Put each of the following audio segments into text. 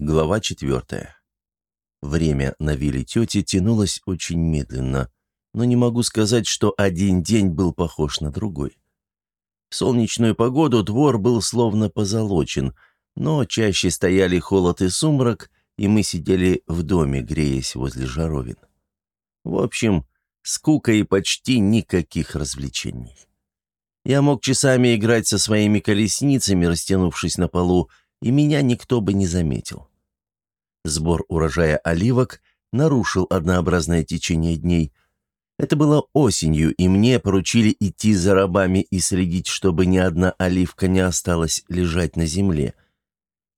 Глава четвертая. Время на вилле тети тянулось очень медленно, но не могу сказать, что один день был похож на другой. В солнечную погоду двор был словно позолочен, но чаще стояли холод и сумрак, и мы сидели в доме, греясь возле жаровин. В общем, скука и почти никаких развлечений. Я мог часами играть со своими колесницами, растянувшись на полу, и меня никто бы не заметил. Сбор урожая оливок нарушил однообразное течение дней. Это было осенью, и мне поручили идти за рабами и следить, чтобы ни одна оливка не осталась лежать на земле.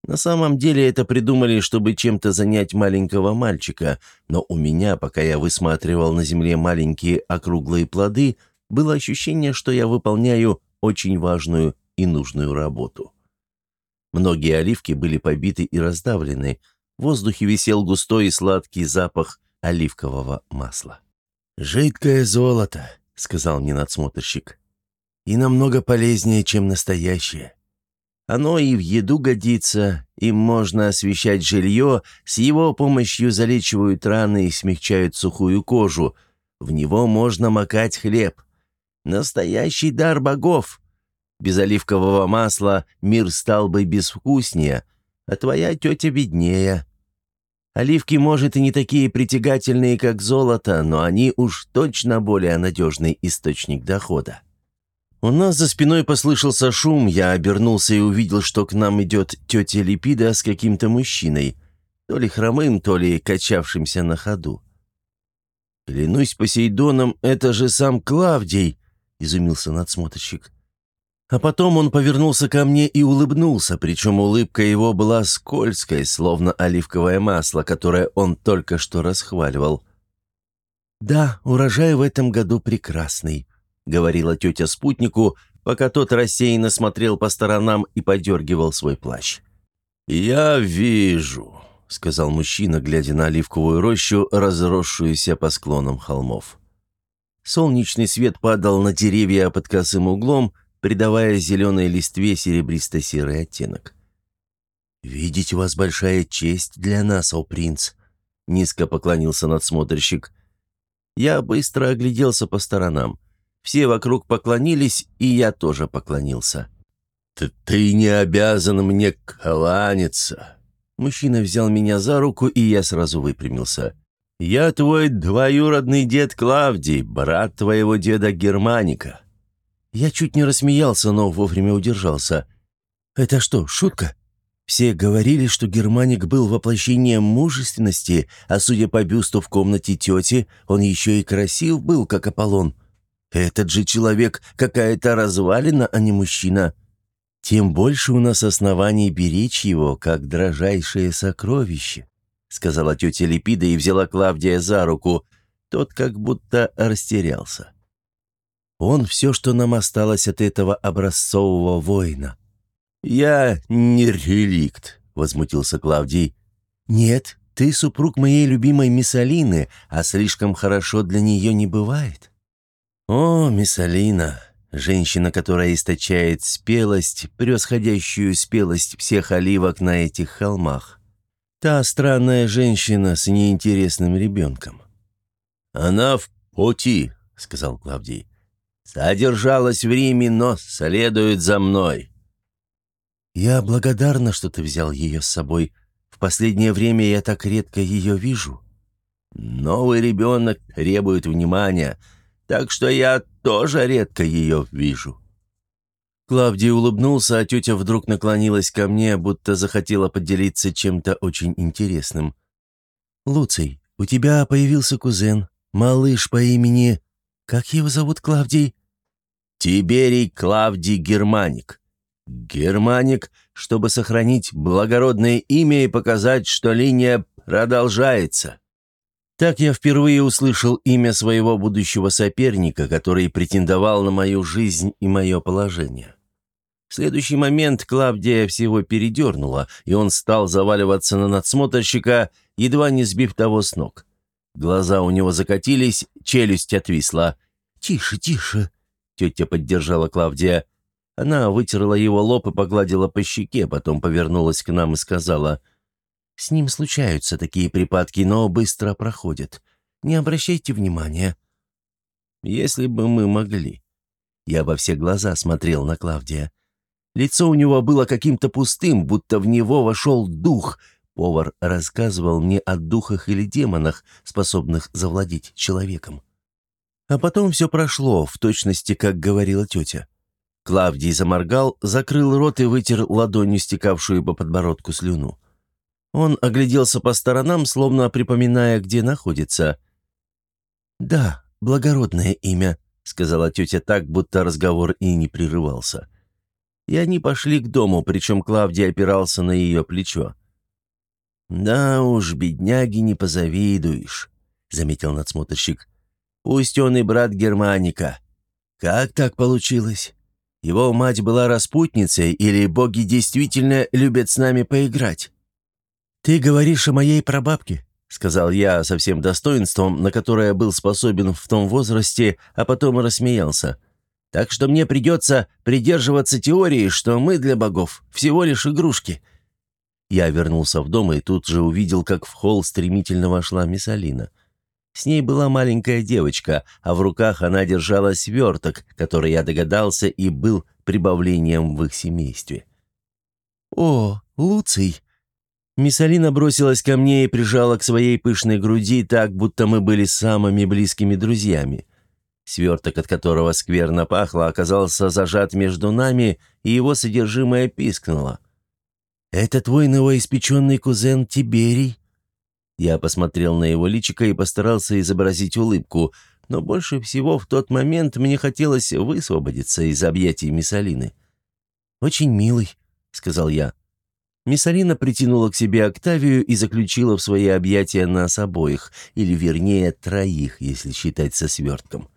На самом деле это придумали, чтобы чем-то занять маленького мальчика, но у меня, пока я высматривал на земле маленькие округлые плоды, было ощущение, что я выполняю очень важную и нужную работу. Многие оливки были побиты и раздавлены. В воздухе висел густой и сладкий запах оливкового масла. «Жидкое золото», — сказал мне надсмотрщик. «И намного полезнее, чем настоящее. Оно и в еду годится, им можно освещать жилье, с его помощью залечивают раны и смягчают сухую кожу. В него можно макать хлеб. Настоящий дар богов. Без оливкового масла мир стал бы безвкуснее, а твоя тетя беднее. Оливки, может, и не такие притягательные, как золото, но они уж точно более надежный источник дохода. У нас за спиной послышался шум, я обернулся и увидел, что к нам идет тетя Липида с каким-то мужчиной, то ли хромым, то ли качавшимся на ходу. «Клянусь Посейдоном, это же сам Клавдий!» — изумился надсмотрщик. А потом он повернулся ко мне и улыбнулся, причем улыбка его была скользкой, словно оливковое масло, которое он только что расхваливал. «Да, урожай в этом году прекрасный», — говорила тетя спутнику, пока тот рассеянно смотрел по сторонам и подергивал свой плащ. «Я вижу», — сказал мужчина, глядя на оливковую рощу, разросшуюся по склонам холмов. Солнечный свет падал на деревья под косым углом, придавая зеленой листве серебристо-серый оттенок. «Видеть вас большая честь для нас, о принц!» — низко поклонился надсмотрщик. Я быстро огляделся по сторонам. Все вокруг поклонились, и я тоже поклонился. «Ты, ты не обязан мне кланяться!» Мужчина взял меня за руку, и я сразу выпрямился. «Я твой двоюродный дед Клавдий, брат твоего деда Германика. Я чуть не рассмеялся, но вовремя удержался. «Это что, шутка?» Все говорили, что Германик был воплощением мужественности, а судя по бюсту в комнате тети, он еще и красив был, как Аполлон. Этот же человек какая-то развалина, а не мужчина. Тем больше у нас оснований беречь его, как дрожайшее сокровище», — сказала тетя Липида и взяла Клавдия за руку. Тот как будто растерялся. Он все, что нам осталось от этого образцового воина. «Я не реликт», — возмутился Клавдий. «Нет, ты супруг моей любимой Миссалины, а слишком хорошо для нее не бывает». «О, Миссалина, женщина, которая источает спелость, превосходящую спелость всех оливок на этих холмах. Та странная женщина с неинтересным ребенком». «Она в пути», — сказал Клавдий. Содержалась в Риме, но следует за мной». «Я благодарна, что ты взял ее с собой. В последнее время я так редко ее вижу». «Новый ребенок требует внимания, так что я тоже редко ее вижу». Клавдий улыбнулся, а тетя вдруг наклонилась ко мне, будто захотела поделиться чем-то очень интересным. «Луций, у тебя появился кузен, малыш по имени... Как его зовут, Клавдий?» Тиберий Клавдий Германик. Германик, чтобы сохранить благородное имя и показать, что линия продолжается. Так я впервые услышал имя своего будущего соперника, который претендовал на мою жизнь и мое положение. В следующий момент Клавдия всего передернула, и он стал заваливаться на надсмотрщика, едва не сбив того с ног. Глаза у него закатились, челюсть отвисла. «Тише, тише!» Тетя поддержала Клавдия. Она вытерла его лоб и погладила по щеке, потом повернулась к нам и сказала, С ним случаются такие припадки, но быстро проходят. Не обращайте внимания». «Если бы мы могли». Я во все глаза смотрел на Клавдия. Лицо у него было каким-то пустым, будто в него вошел дух. Повар рассказывал мне о духах или демонах, способных завладеть человеком. А потом все прошло, в точности, как говорила тетя. Клавдий заморгал, закрыл рот и вытер ладонью стекавшую по подбородку слюну. Он огляделся по сторонам, словно припоминая, где находится. «Да, благородное имя», — сказала тетя так, будто разговор и не прерывался. И они пошли к дому, причем Клавдий опирался на ее плечо. «Да уж, бедняги не позавидуешь», — заметил надсмотрщик. «Пусть он и брат Германика. Как так получилось? Его мать была распутницей или боги действительно любят с нами поиграть?» «Ты говоришь о моей прабабке», — сказал я со всем достоинством, на которое был способен в том возрасте, а потом рассмеялся. «Так что мне придется придерживаться теории, что мы для богов всего лишь игрушки». Я вернулся в дом и тут же увидел, как в холл стремительно вошла Миссалина. С ней была маленькая девочка, а в руках она держала сверток, который я догадался и был прибавлением в их семействе. «О, Луций!» Миссалина бросилась ко мне и прижала к своей пышной груди так, будто мы были самыми близкими друзьями. Сверток, от которого скверно пахло, оказался зажат между нами, и его содержимое пискнуло. «Это твой новоиспеченный кузен Тиберий?» Я посмотрел на его личико и постарался изобразить улыбку, но больше всего в тот момент мне хотелось высвободиться из объятий Миссалины. «Очень милый», — сказал я. Миссалина притянула к себе Октавию и заключила в свои объятия нас обоих, или вернее троих, если считать со свертком.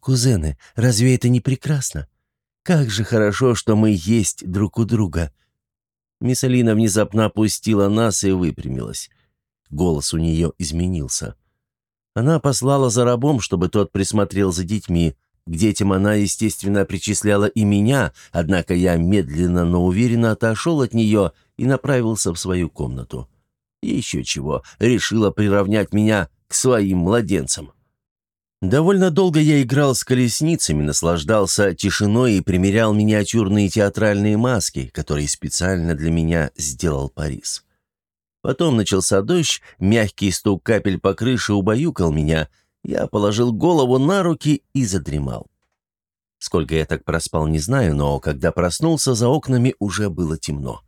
«Кузены, разве это не прекрасно? Как же хорошо, что мы есть друг у друга!» Миссалина внезапно опустила нас и выпрямилась. Голос у нее изменился. Она послала за рабом, чтобы тот присмотрел за детьми, к детям она, естественно, причисляла и меня, однако я медленно, но уверенно отошел от нее и направился в свою комнату. И еще чего, решила приравнять меня к своим младенцам. Довольно долго я играл с колесницами, наслаждался тишиной и примерял миниатюрные театральные маски, которые специально для меня сделал Парис. Потом начался дождь, мягкий стук капель по крыше убаюкал меня, я положил голову на руки и задремал. Сколько я так проспал, не знаю, но когда проснулся, за окнами уже было темно.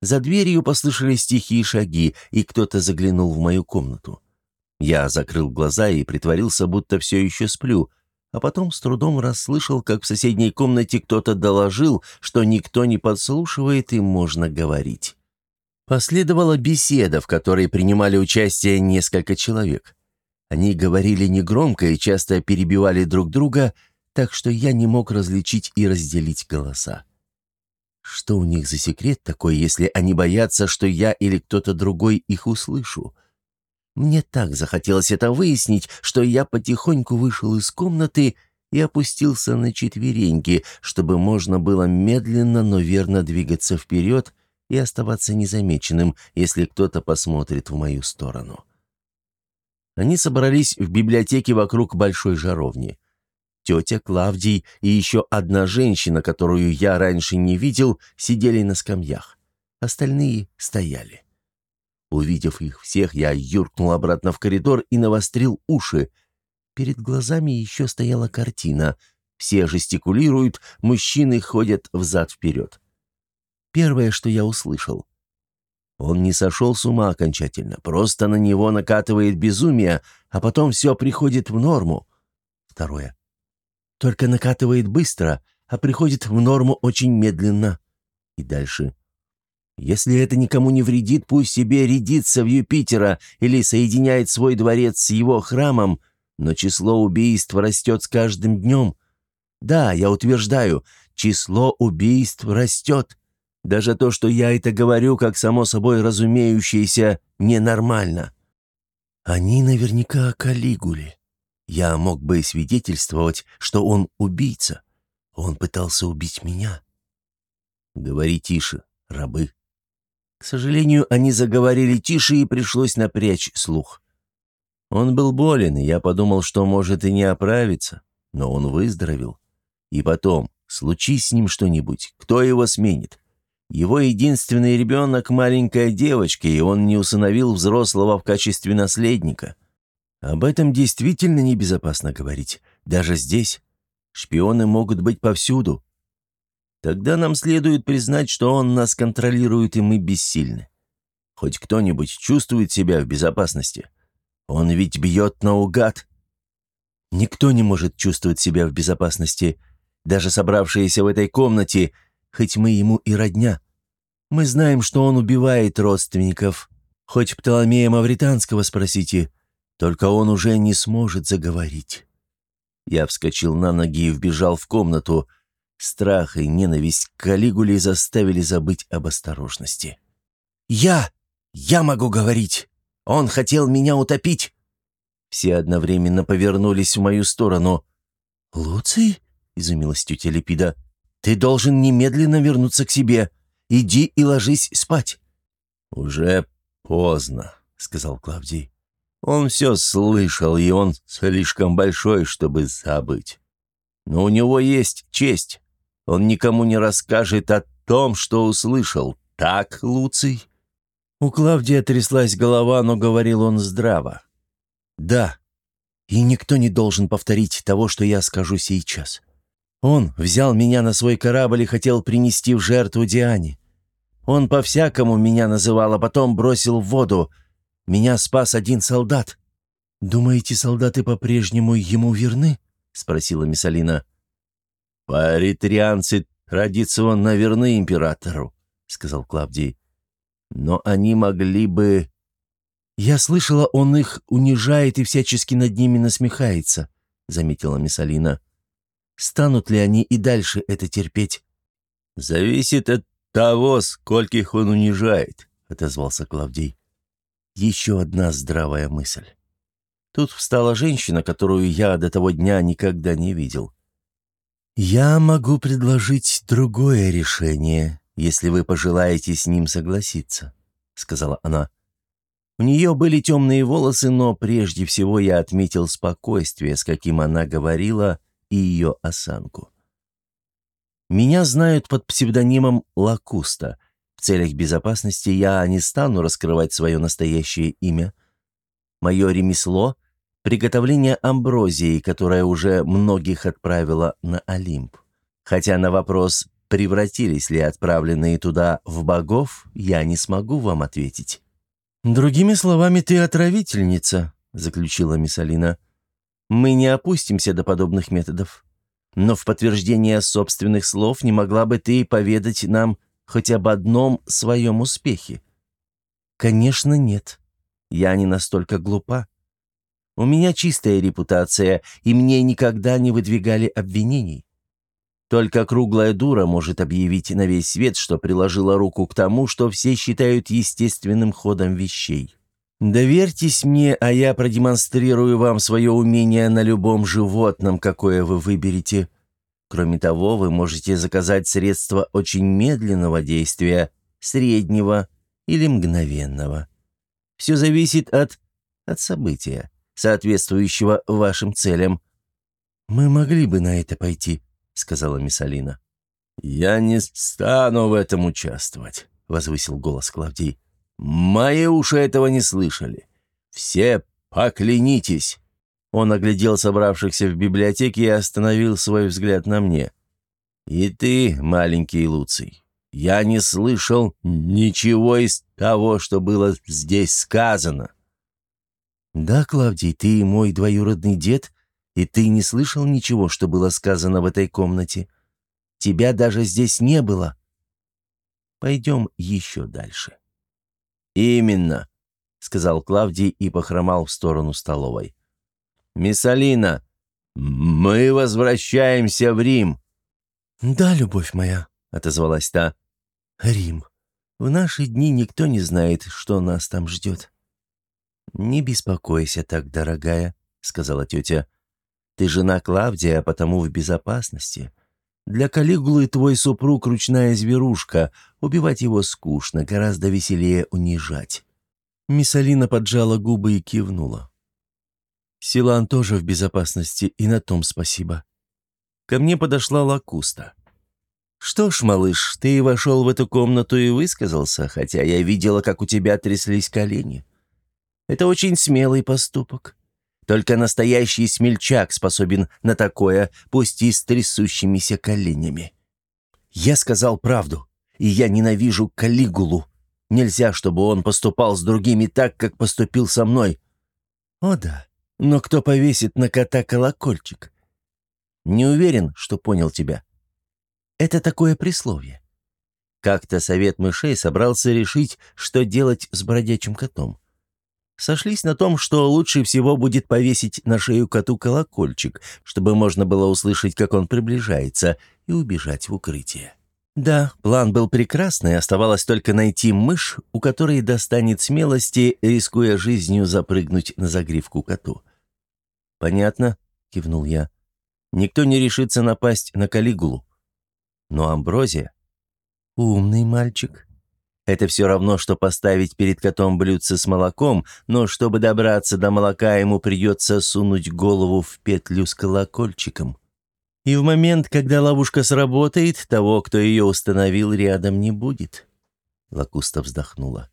За дверью послышались тихие шаги, и кто-то заглянул в мою комнату. Я закрыл глаза и притворился, будто все еще сплю, а потом с трудом расслышал, как в соседней комнате кто-то доложил, что никто не подслушивает и можно говорить. Последовала беседа, в которой принимали участие несколько человек. Они говорили негромко и часто перебивали друг друга, так что я не мог различить и разделить голоса. Что у них за секрет такой, если они боятся, что я или кто-то другой их услышу? Мне так захотелось это выяснить, что я потихоньку вышел из комнаты и опустился на четвереньки, чтобы можно было медленно, но верно двигаться вперед и оставаться незамеченным, если кто-то посмотрит в мою сторону. Они собрались в библиотеке вокруг большой жаровни. Тетя, Клавдий и еще одна женщина, которую я раньше не видел, сидели на скамьях. Остальные стояли. Увидев их всех, я юркнул обратно в коридор и навострил уши. Перед глазами еще стояла картина. Все жестикулируют, мужчины ходят взад-вперед. Первое, что я услышал. Он не сошел с ума окончательно, просто на него накатывает безумие, а потом все приходит в норму. Второе. Только накатывает быстро, а приходит в норму очень медленно. И дальше. Если это никому не вредит, пусть себе рядится в Юпитера или соединяет свой дворец с его храмом, но число убийств растет с каждым днем. Да, я утверждаю, число убийств растет. Даже то, что я это говорю, как само собой разумеющееся, ненормально. Они наверняка Калигули. Я мог бы свидетельствовать, что он убийца. Он пытался убить меня. Говори тише, рабы. К сожалению, они заговорили тише, и пришлось напрячь слух. Он был болен, и я подумал, что может и не оправиться, но он выздоровел. И потом, случись с ним что-нибудь, кто его сменит? Его единственный ребенок – маленькая девочка, и он не усыновил взрослого в качестве наследника. Об этом действительно небезопасно говорить, даже здесь. Шпионы могут быть повсюду. Тогда нам следует признать, что он нас контролирует, и мы бессильны. Хоть кто-нибудь чувствует себя в безопасности. Он ведь бьет наугад. Никто не может чувствовать себя в безопасности, даже собравшиеся в этой комнате, хоть мы ему и родня. Мы знаем, что он убивает родственников. Хоть Птоломея Мавританского спросите, только он уже не сможет заговорить. Я вскочил на ноги и вбежал в комнату. Страх и ненависть к Калигуле заставили забыть об осторожности. «Я! Я могу говорить! Он хотел меня утопить!» Все одновременно повернулись в мою сторону. «Луций?» — изумилась тетя Лепида. «Ты должен немедленно вернуться к себе. Иди и ложись спать». «Уже поздно», — сказал Клавдий. Он все слышал, и он слишком большой, чтобы забыть. Но у него есть честь. Он никому не расскажет о том, что услышал. Так, Луций?» У Клавдия тряслась голова, но говорил он здраво. «Да, и никто не должен повторить того, что я скажу сейчас. Он взял меня на свой корабль и хотел принести в жертву Диане. Он по-всякому меня называл, а потом бросил в воду. Меня спас один солдат». «Думаете, солдаты по-прежнему ему верны?» — спросила Миссалина. «Паритрианцы традиционно верны императору», — сказал Клавдий. «Но они могли бы...» «Я слышала, он их унижает и всячески над ними насмехается», — заметила Миссалина. «Станут ли они и дальше это терпеть?» «Зависит от того, скольких он унижает», — отозвался Клавдий. Еще одна здравая мысль. Тут встала женщина, которую я до того дня никогда не видел. «Я могу предложить другое решение, если вы пожелаете с ним согласиться», — сказала она. У нее были темные волосы, но прежде всего я отметил спокойствие, с каким она говорила, и ее осанку. Меня знают под псевдонимом Лакуста — в целях безопасности я не стану раскрывать свое настоящее имя. Мое ремесло — приготовление амброзии, которая уже многих отправила на Олимп. Хотя на вопрос, превратились ли отправленные туда в богов, я не смогу вам ответить. «Другими словами, ты отравительница», — заключила Миссалина. «Мы не опустимся до подобных методов. Но в подтверждение собственных слов не могла бы ты поведать нам, хоть об одном своем успехе? Конечно, нет. Я не настолько глупа. У меня чистая репутация, и мне никогда не выдвигали обвинений. Только круглая дура может объявить на весь свет, что приложила руку к тому, что все считают естественным ходом вещей. Доверьтесь мне, а я продемонстрирую вам свое умение на любом животном, какое вы выберете. Кроме того, вы можете заказать средства очень медленного действия, среднего или мгновенного. Все зависит от... от события, соответствующего вашим целям. «Мы могли бы на это пойти», — сказала Миссалина. «Я не стану в этом участвовать», — возвысил голос Клавдий. «Мои уши этого не слышали. Все поклянитесь». Он оглядел собравшихся в библиотеке и остановил свой взгляд на мне. «И ты, маленький Луций, я не слышал ничего из того, что было здесь сказано». «Да, Клавдий, ты мой двоюродный дед, и ты не слышал ничего, что было сказано в этой комнате. Тебя даже здесь не было. Пойдем еще дальше». «Именно», — сказал Клавдий и похромал в сторону столовой. «Миссалина, мы возвращаемся в Рим». «Да, любовь моя», — отозвалась та. «Рим. В наши дни никто не знает, что нас там ждет». «Не беспокойся так, дорогая», — сказала тетя. «Ты жена Клавдия, а потому в безопасности. Для Калигулы твой супруг ручная зверушка. Убивать его скучно, гораздо веселее унижать». Миссалина поджала губы и кивнула. Силан тоже в безопасности, и на том спасибо. Ко мне подошла Лакуста. «Что ж, малыш, ты вошел в эту комнату и высказался, хотя я видела, как у тебя тряслись колени. Это очень смелый поступок. Только настоящий смельчак способен на такое, пусть и с трясущимися коленями. Я сказал правду, и я ненавижу Калигулу. Нельзя, чтобы он поступал с другими так, как поступил со мной. О да, но кто повесит на кота колокольчик? Не уверен, что понял тебя. Это такое присловие. Как-то совет мышей собрался решить, что делать с бродячим котом. Сошлись на том, что лучше всего будет повесить на шею коту колокольчик, чтобы можно было услышать, как он приближается, и убежать в укрытие. Да, план был прекрасный, оставалось только найти мышь, у которой достанет смелости, рискуя жизнью запрыгнуть на загривку коту. «Понятно», — кивнул я. «Никто не решится напасть на Калигулу. Но Амброзия...» «Умный мальчик», это все равно, что поставить перед котом блюдце с молоком, но чтобы добраться до молока, ему придется сунуть голову в петлю с колокольчиком. И в момент, когда ловушка сработает, того, кто ее установил, рядом не будет. Лакуста вздохнула.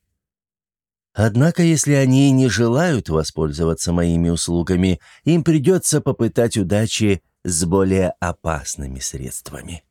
Однако, если они не желают воспользоваться моими услугами, им придется попытать удачи с более опасными средствами.